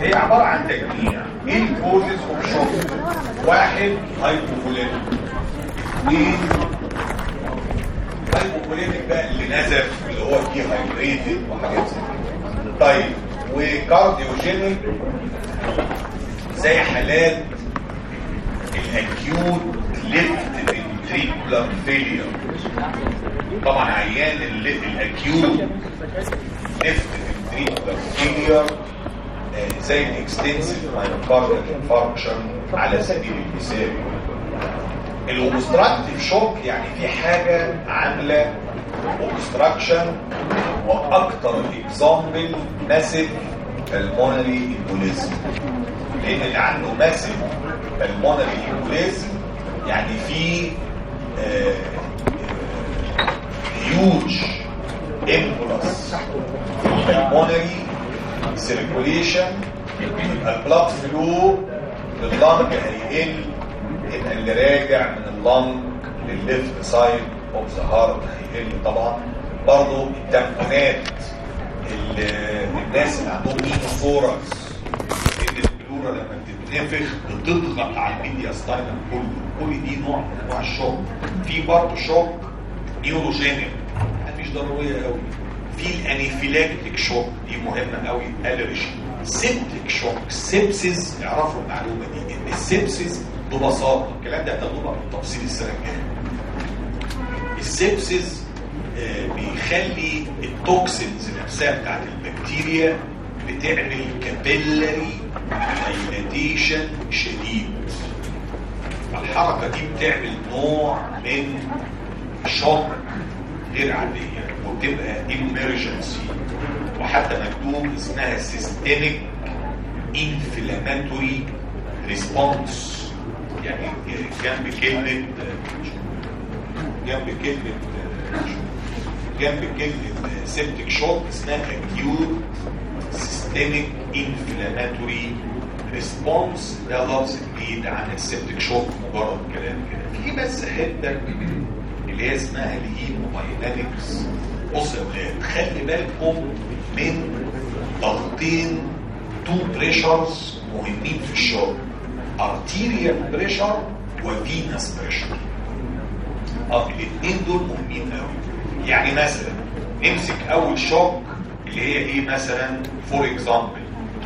هي عبارة عن تجميع. إيه ال causes of shock واحد hypovolemic اثنين hypovolemic بقى اللي نزف اللي هو dehydrated وحاجات طيب و cardiogenic زي حالات ال acute left ventricular failure طبعا عيان ال acute left ventricular failure زي ال extensive myocardial infarction على سبيل المثال. ال obstructive shock يعني في حاجة عاملة obstruction وأكتر example massive pulmonary embolism لأن اللي عنده massive pulmonary embolism يعني في huge embolus pulmonary circulation يبقى ال blood flow لل lung هيقل يبقى اللي راجع من ال lung لل left side of the heart هيقل طبعا برضه التمكنات الناس اللي عندهم ميتافوركس ان ال pleura لما بتتنفخ بتضغط على ال mediastinum كله. كل دي نوع من أنواع ال shock. في برضه shock neurogenic مش ضرورية قوي في ال anaphylactic shock دي مهمة قوي allergy septic shock sepsis اعرفوا المعلومة دي إن ال sepsis ببساطة الكلام ده هتاخدوه بالتفصيل السنة الجاية. ال sepsis آه بيخلي ال toxins نفسها بتاعت البكتيريا بتعمل capillary دايلاتيشن شديد. الحركة دي بتعمل نوع من شوك غير عادية. وتبقى emergency. وحتى مكتوب اسمها systemic inflammatory response. يعني جنب كلمة جنب كلمة جنب كلمة septic shock اسمها acute systemic inflammatory response. ده لفظ جديد عن ال septic shock مجرد كلام كده. في بس حتة اللي هي اسمها ال hemodynamics بص يا ولاد خلي بالكم من ضغطين two pressures مهمين في الشغل. arterial pressure و venous pressure آه الاثنين دول مهمين قوي. يعني مثلا نمسك أول shock اللي هي إيه مثلا؟ for example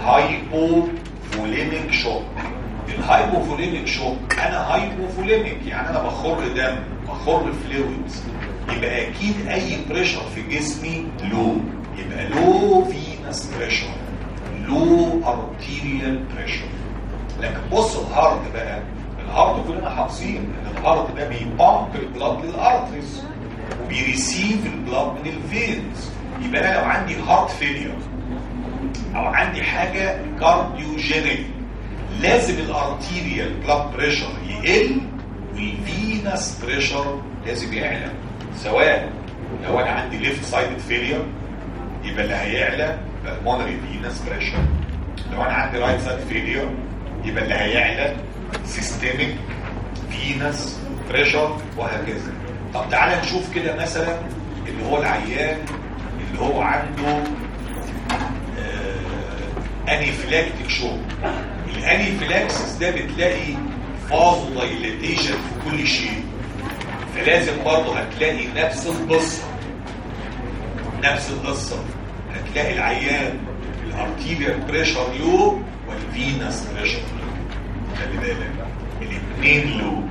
hypovolemic shock ال hypovolemic shock أنا hypovolemic يعني أنا بخر دم بخر fluids يبقى أكيد أي pressure في جسمي low يبقى low venous pressure low arterial pressure لكن بص ال heart بقى. ال heart كلنا حافظين إن الهارت ده بيبامب البلاد للارتريز وبي receive ال blood من ال veins يبقى أنا لو عندي heart failure أو عندي حاجة cardiogenic لازم ال arterial blood pressure يقل وال venous pressure لازم يعلى. سواء لو أنا عندي left side failure يبقى اللي هيعلى pulmonary venous pressure لو أنا عندي right side failure يبقى اللي هيعلى systemic venous pressure وهكذا. طب تعالى نشوف كده مثلا اللي هو العيان اللي هو عنده anaphylactic shock ال anaphylaxis ده بتلاقي vasodilatation في كل شيء. فلازم برضه هتلاقي نفس القصة. نفس القصة. هتلاقي العيان ال arterial pressure low وال venous pressure خلي بالك. الاثنين low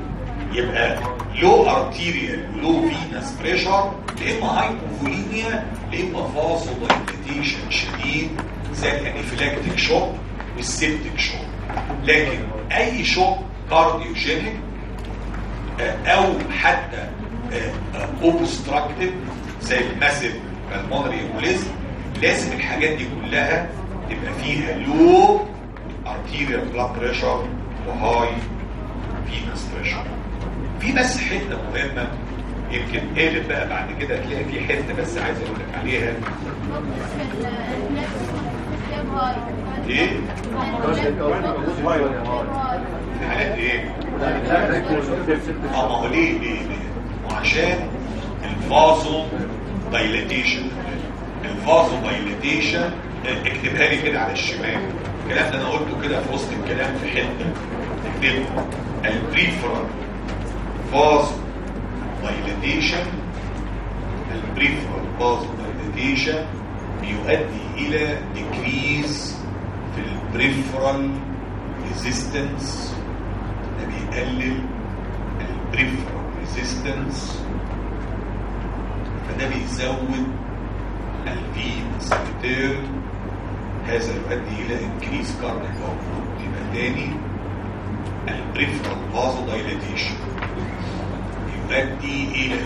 يبقى low arterial و low venous pressure لا اما hypovolemia لا اما dilatation شديد زي ال anaphylactic shock وال septic shock لكن أي shock cardiogenic أو حتى obstructive زي ال massive pulmonary embolism لازم الحاجات دي كلها تبقى فيها low arterial blood pressure و high venous pressure في بس حتة مهمة يمكن قالت بقى بعد كده تلاقي في حتة بس عايز أقول لك عليها إيه؟ حالات؟ آه ما هو ليه ليه؟ وعشان ال vasodilatation ال vasodilatation اكتبها لي كده على الشمال الكلام ده أنا قلته كده في وسط الكلام في حتة اكتبه ال peripheral vasodilatation ال peripheral vasodilatation بيؤدي إلى decrease ال peripheral resistance ده بيقلل ال peripheral resistance فده بيزود ال venous return هذا يؤدي إلى increase cardiac output يبقى تاني ال peripheral vasodilatation يؤدي إلى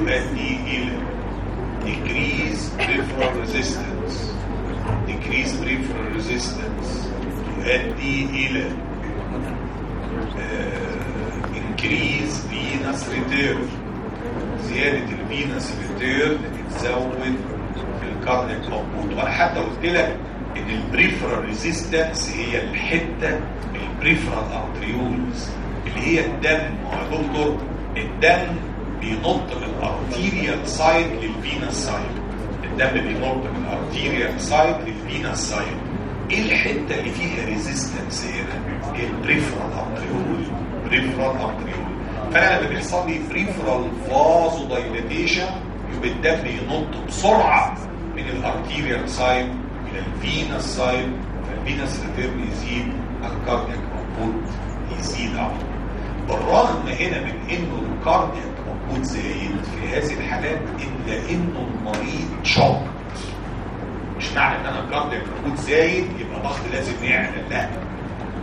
يؤدي إلى decrease peripheral resistance. Decrease peripheral resistance يؤدي إلى uh, increase venous return. زيادة ال venous return بتزود في ال cardiac output وأنا حتى قلت لك إن ال peripheral resistance هي الحتة ال peripheral arterioles اللي هي الدم. يا دكتور؟ الدم بينط من ال arterial side لل venous side الدم بينط من ال arterial side لل venous side إيه الحتة اللي فيها resistance هنا؟ ال peripheral arteriole peripheral arteriole فأنا لما بيحصل لي peripheral vasodilatation يبقى الدم ينط بسرعة من ال arterial side إلى ال venous side فال venous return يزيد ال cardiac output يزيد على بالرغم هنا من إنه ال cardiac output زايد في هذه الحالات إلا انه المريض shocked مش معنى إن أنا ال cardiac output زايد يبقى ضغط لازم يعلى لا.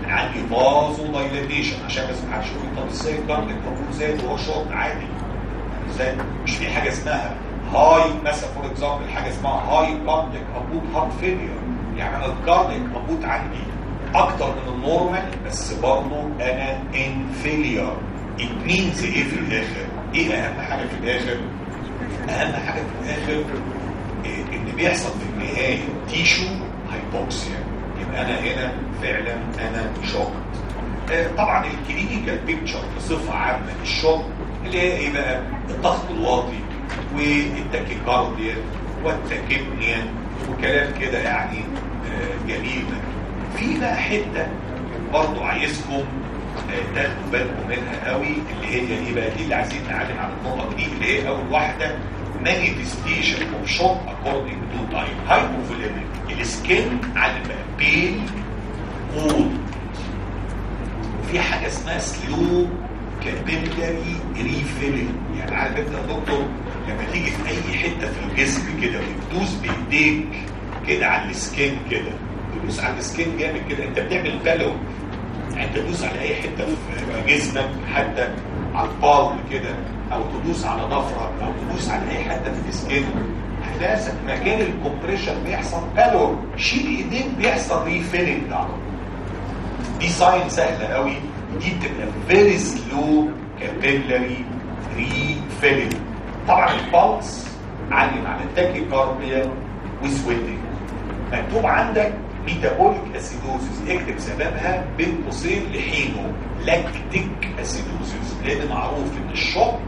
أنا عندي vasodilatation عشان بس ما حدش يقول طب إزاي ال cardiac output زايد وهو shocked عادي. إزاي مش في حاجة اسمها high مثلا for example حاجة اسمها high cardiac output heart failure يعني أنا ال cardiac output عندي أكتر من ال normal بس برضه أنا in failure it means إيه في الآخر؟ إيه اهم حاجة في الآخر؟ اهم حاجة في الآخر إيه؟ إن بيحصل في النهاية tissue hypoxia يبقى أنا هنا فعلا أنا shocked آه طبعا ال clinical picture بصفه عامة لل shock اللي هي إيه بقى؟ الضغط الواطي وال tachycardia وال tachypnea وكلام كده يعني آه جميل. في بقى حتة برضه عايزكم تاخدوا بالكم منها قوي اللي هي إيه بقى دي اللي عايزين نعلم على النقط دي اللي هي أول واحدة manifestation of shock according to time. Hypofilamic السكين علم بيل مود وفي حاجة اسمها سلو كابيلاري ريفيلنج يعني عارف انت يا دكتور لما تيجي في أي حتة في الجسم كده وتدوس بايديك كده على ال skin كده تدوس على ال skin جامد كده انت بتعمل pallor يعني تدوس على أي حتة في جسمك حتى على ال palm كده أو تدوس على ضفرك أو تدوس على أي حتة في ال skin هتلاقي مكان ال compression بيحصل pallor شيل ايديك بيحصل refilling على دي sign سهلة قوي. دي بتبقى very slow capillary refilling طبعا ال pulse علم على ال tachycardia و sweating مكتوب عندك metabolic acidosis. اكتب سببها بين قوسين لحينه. lactic acidosis. لأن معروف إن ال shock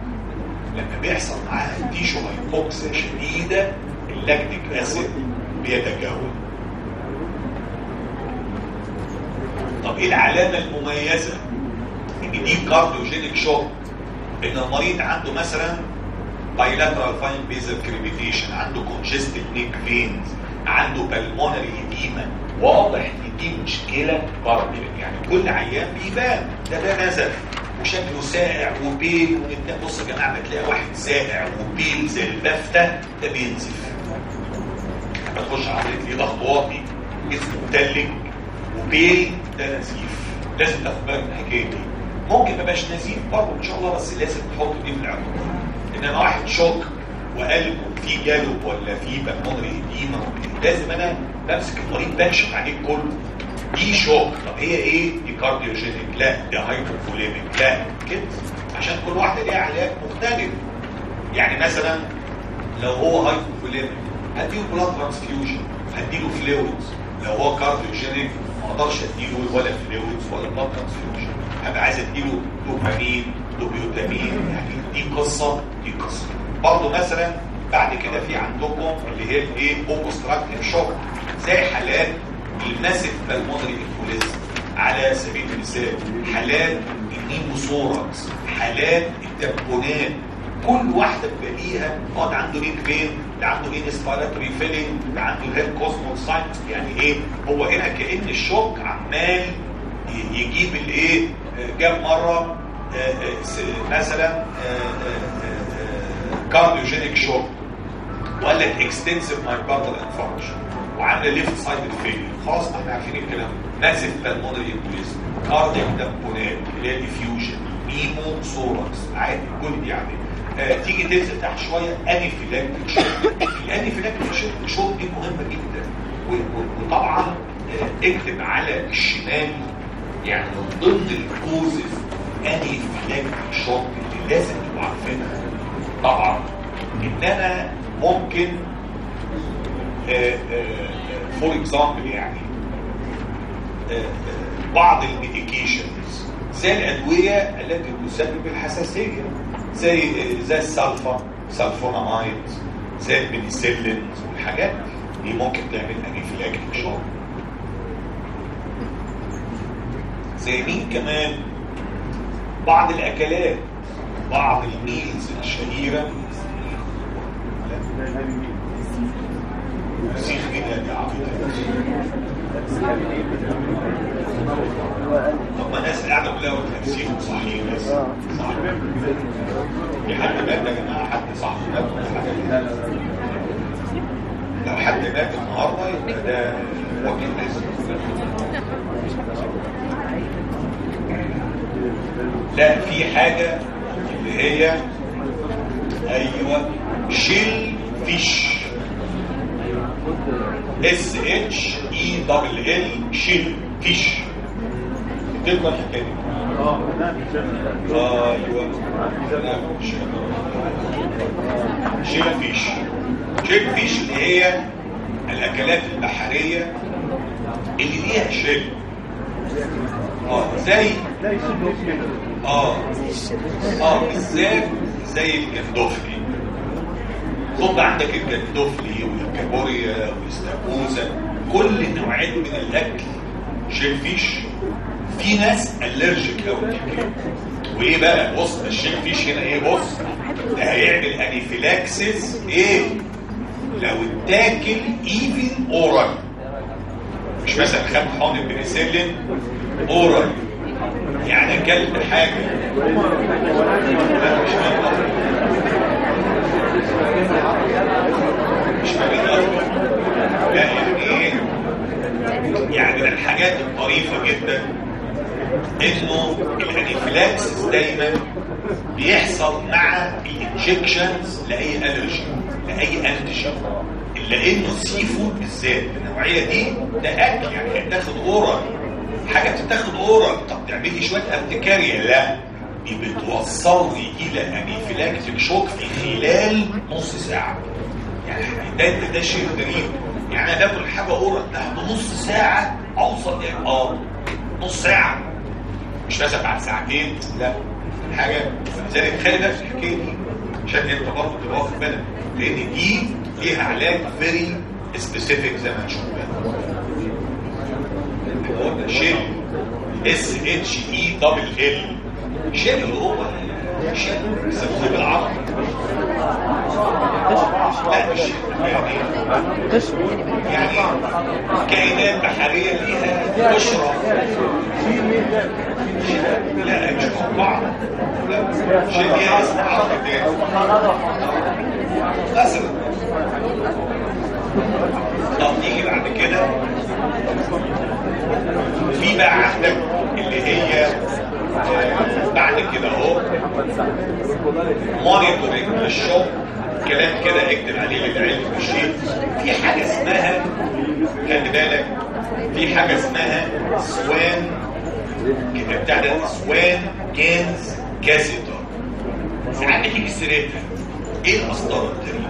لما بيحصل معاها tissue hypoxia شديدة ال lactic acid بيتجاوز. طب إيه العلامة المميزة؟ إن دي cardiogenic shock إن المريض عنده مثلا bilateral fine basal crepitation عنده congested neck veins عنده pulmonary edema واضح إن دي مشكلة cardiac يعني كل عيان بيبان. ده ده نزل وشكله ساقع و pale بص يا جماعة بتلاقي واحد ساقع و pale زي البفته ده بينزف لما تخش عمليه ليه ضغط واطي جسمه متلج و pale ده نزيف. لازم تاخد بالك من الحكاية دي. ممكن ما يبقاش نزيف برضه إن شاء الله بس لازم تحط دي في الاعتبار انما واحد shock وقلبه في gallop ولا في pulmonary edema لازم أنا بمسك المريض بكشف عليه كله دي shock طب هي إيه؟ دي cardiogenic لا دي hypovolemic لا كده عشان كل واحدة ليها علاج مختلف. يعني مثلا لو هو hypovolemic هديله blood transfusion هديله fluids لو هو cardiogenic ما أقدرش أديله ولا fluids ولا blood transfusion هبقى عايز أديله dopamine dobutamine. يعني دي قصة دي قصة. برضه مثلا بعد كده في عندكم اللي هي الايه؟ obstructive shock زي حالات ال massive pulmonary embolism على سبيل المثال حالات ال pneumothorax حالات التبونات كل واحدة ليها آه ده عنده ريد بين ده عنده ريد سبيراتوري فيلينج ده عنده الهيد كوسموس سايت يعني إيه؟ هو هنا كأن الشوك عمال يجيب الايه؟ آه، جاب مرة آه، آه، مثلا كارديوجينيك شوك وقال لك اكستنسيف مايكاردال انفاركشن وعاملة ليفت سايد فيلير خلاص إحنا عارفين الكلام. massive pulmonary embolism cardiac tamponade اللي هي effusion pneumothorax عادي كل دي عادي. آه تيجي تنزل تحت شوية anaphylactic shock ال anaphylactic shock shock دي مهمة جدا. وطبعا آه اكتب على الشمال يعني من ضمن ال causes anaphylactic shock اللي لازم تبقوا عارفينها. طبعا. إن أنا ممكن for example يعني آه، آه، بعض ال medications زي الأدوية التي تسبب الحساسية زي آه، زي ال sulfa sulfonamide زي البنسلين والحاجات دي ممكن تعمل anaphylactic shock زي مين كمان؟ بعض الأكلات بعض ال meals الشهيرة فسيخ جدا يا عبيط طب الناس قاعدة كلها قلت فسيخ صحيح بس صح في حد مات يا جماعة حد صح مات لو حد مات النهارده يبقى ده وكيل ناس لا في حاجة اللي هي أيوه shellfish S H E double L shellfish تبقى الحكاية دي أيوه. shellfish. shellfish اللي هي الأكلات البحرية اللي ليها shell. آه زي آه آه بالذات زي الجندوفلي. خد عندك الجندوفلي والكابوريا والاستاكوزا كل النوعين من الأكل shellfish. في ناس allergic قوي وإيه بقى؟ بص ال shellfish هنا إيه؟ بص ده هيعمل anaphylaxis إيه؟ لو اتاكل even oral مش مثلا خد حقن البنسلين oral يعني أكلت حاجة. مش لا يعني إيه يعني من الحاجات الطريفة جدا إنه ال anaphylaxis دايما بيحصل مع ال injections لأي allergy لأي antigen لأنه ال seafood بالذات النوعية دي ده أكل يعني هتاخد oral حاجة بتتاخد oral طب تعملي شوية urticaria لا. دي بتوصلني إلى anaphylactic shock في خلال نص ساعه يعني ده ده شيء غريب. يعني أنا باكل حاجة oral بعد نص ساعة أوصل آه نص ساعة. مش مثلا بعد ساعتين لا. حاجة. لذلك خلي في الحكاية دي. عشان أنت برضه تبقى واخد بالك؟ لأن دي ليها علاج very specific زي ما هنشوف هو ده shell S H E double L اللي هو shell بيسموه بالعربي لا مش يعني كائنات بحريه ليها قشره لا مش مقطعه لا شيل ليها اسم عربي مثلا طب نيجي بعد كده في بقى عندك اللي هي بعد كده اهو. مونيتورنج للشغل كلام كده اكتب عليه للعلم الشيء في حاجة اسمها خلي بالك في حاجة اسمها Swan بتاع ده Swan-Ganz catheter ساعات بتيجي سيرتها إيه الأسطورة التاريخ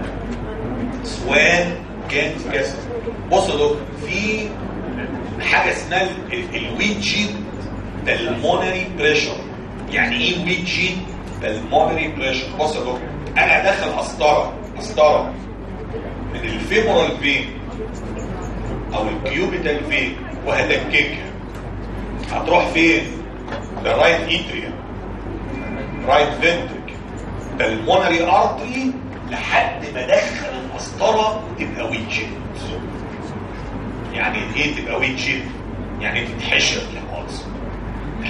Swan-Ganz catheter بص يا دكتور في حاجة اسمها ال wedged pulmonary pressure يعني إيه wedged pulmonary pressure بص يا دكتور أنا داخل قسطره قسطره من ال femoral vein أو ال cubital vein وهدكها هتروح فين؟ لل right atria right ventricle pulmonary artery لحد ما دخل القسطره تبقى wedged يعني إيه تبقى wedged يعني تتحشر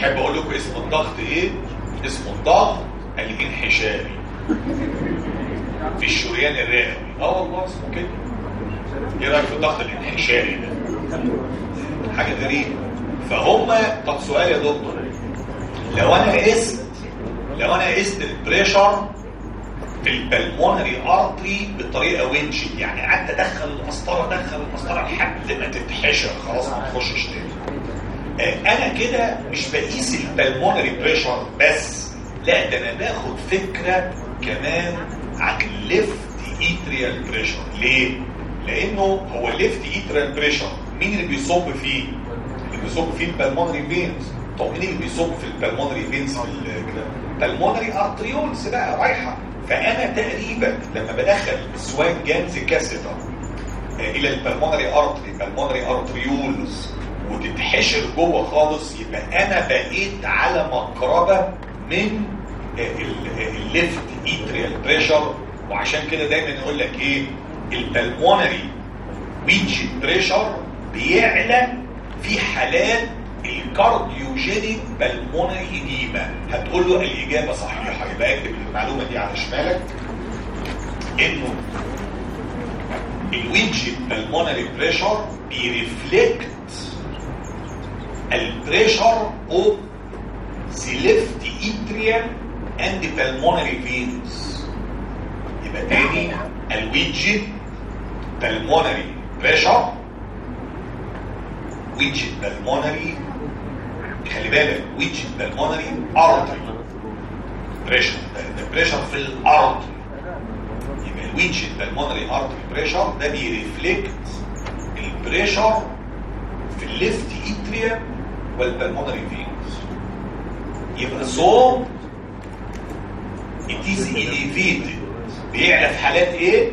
احب أقول لكم اسم الضغط إيه؟ اسمه الضغط الإنحشاري. في الشريان الرئوي آه والله اسمه كده. إيه رأيك في الضغط الإنحشاري ده؟ حاجة غريبة. فهم طب سؤال يا دكتور. لو أنا قست لو أنا قست ال pressure في ال pulmonary artery بطريقة wedge يعني قعدت أدخل القسطره أدخل القسطره لحد ما تتحشر خلاص ما تخشش تاني. أنا كده مش بقيس ال pulmonary pressure بس لا ده أنا باخد فكرة كمان عن ال left atrial pressure ليه؟ لأنه هو ال left atrial pressure مين اللي بيصب فيه؟ اللي بيصب فيه ال pulmonary veins طب مين اللي بيصب في ال pulmonary veins ال pulmonary arterioles بقى رايحة. فأنا تقريبا لما بدخل ال Swan-Ganz catheter إلى ال pulmonary artery ال pulmonary arterioles وتتحشر جوه خالص يبقى أنا بقيت على مقربة من ال left atrial pressure وعشان كده دايما يقول لك إيه؟ ال pulmonary wedge pressure بيعلى في حالات ال cardiogenic pulmonary edema هتقول له الإجابة صحيحة يبقى اكتب المعلومة دي على شمالك. إنه ال wedged pulmonary pressure بي reflect ال pressure of the left atrial and the pulmonary veins يبقى تاني ال wedged pulmonary pressure wedged pulmonary خلي بالك wedged pulmonary artery pressure ده pressure في الأرض يبقى ال wedged pulmonary artery pressure ده بيرفلكت البريشر في الليفت اتريا والبلمونري فينز يبقى so it is elevated بيعلى في حالات إيه؟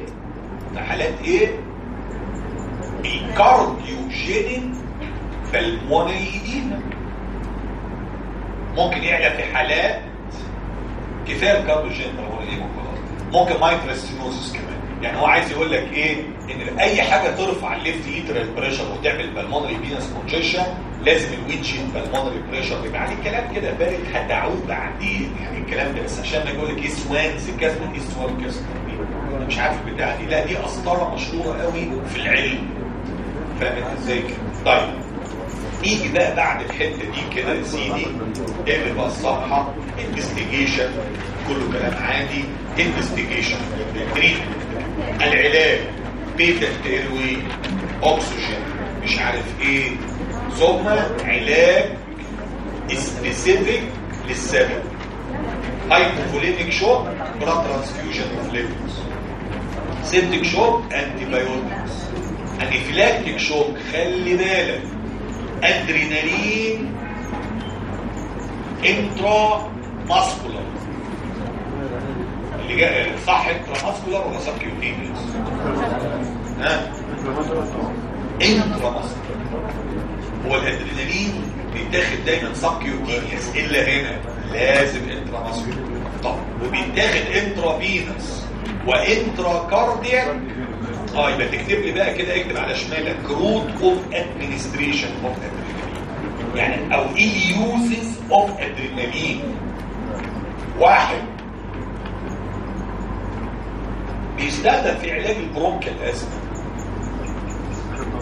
في حالات إيه؟ ال cardiogenic pulmonary edema ممكن يعلى في حالات كفاية بالمونري ايديما خلاص ممكن مايترستينوزس كمان. يعني هو عايز يقول لك إيه؟ إن أي حاجة ترفع الليفت ايترال بريشر وتعمل بالمونري فينس كونجيشن لازم الويتش بالمونري بريشر يبقى عليه كلام كده. بارد هتعود بعدين يعني الكلام ده بس عشان ما يقول لك إيه؟ سوانز كاسمن إيه؟ سوان كاسمن أنا مش عارف البتاعة دي. لا دي قسطره مشهورة قوي في العلم. فاهم إزاي؟ طيب. نيجي بقى بعد الحتة دي كده يا سيدي؟ اقلب بقى الصفحه investigation كله كلام عادي investigation العلاج patent airway اكسجين مش عارف إيه. ثم علاج specific للسبب. hypovolemic shock blood transfusion IV fluids septic shock antibiotics anaphylactic shock خلي بالك. أدرينالين intramuscular اللي جاء صح intramuscular ولا subcutaneous ها؟ intramuscular هو الأدرينالين بيتاخد دايما subcutaneous إلا هنا لازم intramuscular طب وبيتاخد intravenous و intracardiac آه يبقى تكتب لي بقى كده اكتب على شمالك route of administration of adrenaline يعني أو إيه uses of adrenaline واحد. بيستخدم في علاج ال bronchial asthma.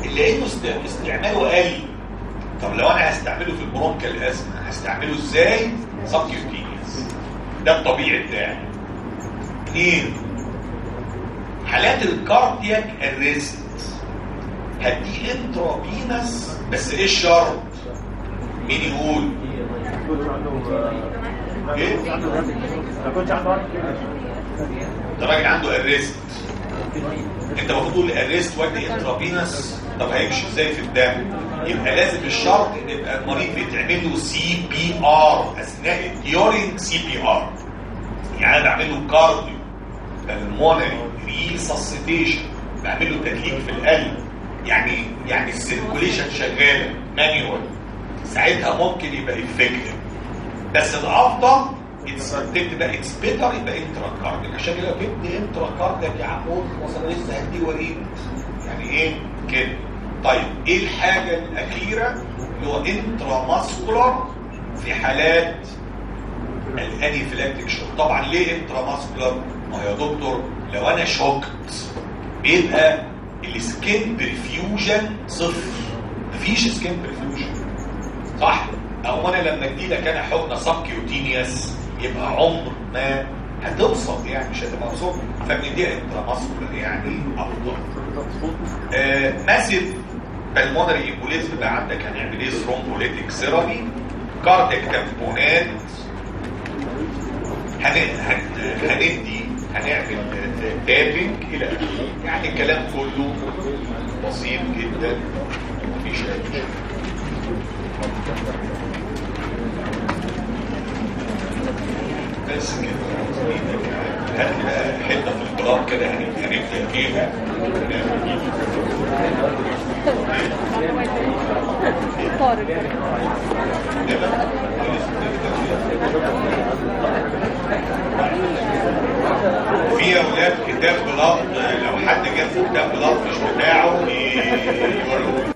اللي انه استعماله قل طب لو أنا هستعمله في ال bronchial asthma هستعمله إزاي؟ subcutaneous ده الطبيعي بتاعي. اثنين. حالات ال cardiac arrest هدي intravenous بس إيه الشرط؟ مين يقول؟ إيه؟ ده راجل عنده arrest انت المفروض تقول arrest ودي intravenous طب هيمشي إزاي في الدم؟ يبقى لازم الشرط إن يبقى المريض بيتعمل له CPR أثناء during CPR يعني أنا بعمل له cardiopulmonary resuscitation بعمل له تدليك في القلب. يعني يعني ال circulation شغالة manual ساعتها ممكن يبقى effective بس الأفضل تبقى it's better يبقى intracardiac عشان لو جبت intracardiac يا عم مثلا لسه هدي وريد يعني إيه؟ كده. طيب إيه الحاجة الأخيرة؟ اللي هو intramuscular في حالات ال anaphylactic shock طبعا ليه intramuscular ما يا دكتور لو أنا shocked بيبقى ال skin perfusion صفر. مفيش skin perfusion صح؟ أو أنا لما ادي لك أنا حقنة subcutaneous يبقى عمر ما هتوصل يعني مش هتبقى وصول فبنديها intramuscular يعني افضل آه massive pulmonary embolism بقى عندك هنعمل إيه؟ thrombolytic therapy cardiac tamponade هندي هنعمل tapping إلى آخره. يعني الكلام كله بسيط جدا. مفيش أي بس كده. هات بقى حتة في الكلام كده هنبدا فيها في أولاد كتاب بلاط لو حد جاب كتاب بلاط مش بتاعه يوريه